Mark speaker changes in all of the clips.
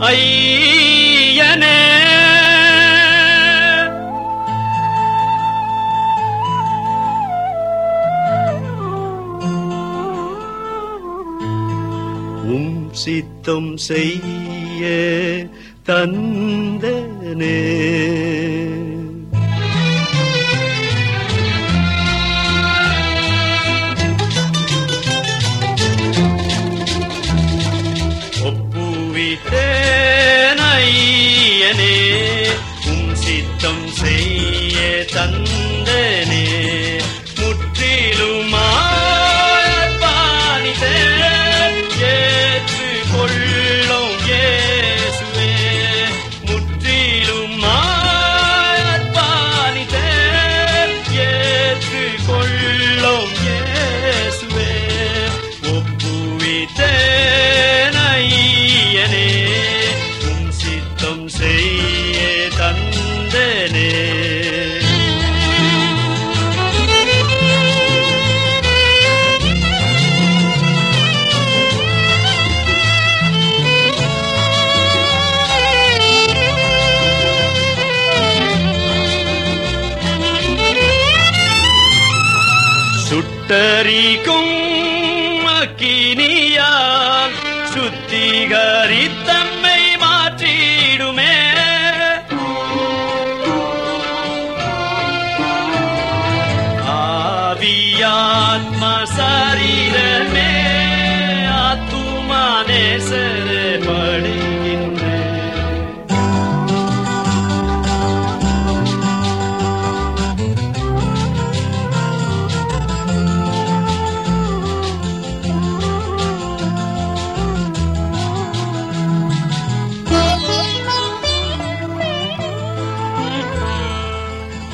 Speaker 1: ஐயனே. உம் சித்தம் செய்ய தந்தனே. சித்தம் செய்ய தந்தனே. சுட்டரிக்கும் அக்கினியால் சுத்திகரித்தம்மை மாற்றிடுமே. ஆவியாத்ம சரீரமே ஆத்துமானே படுகின்றேன்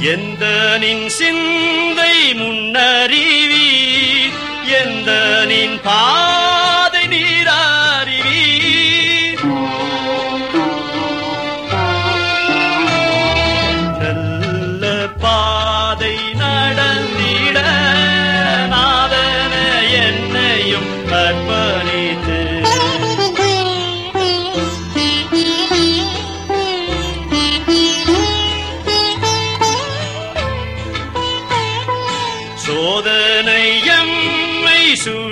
Speaker 1: எந்த நின் சிந்தை முன்னறிவி எந்த நின் பா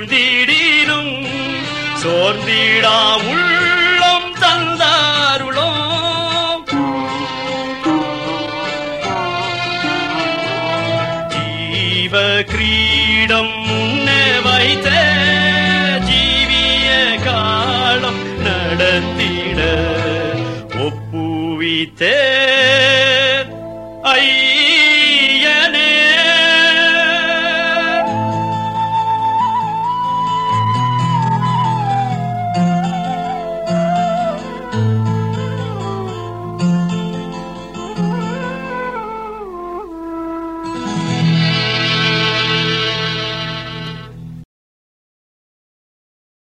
Speaker 1: சூழ்ந்திடினும் சோர்ந்திடா உள்ளம் தந்தாருளோ ஜீவ கிரீடம் முன்னே வைத்த ஜீவிய காலம் நடத்திட ஒப்புவித்தே.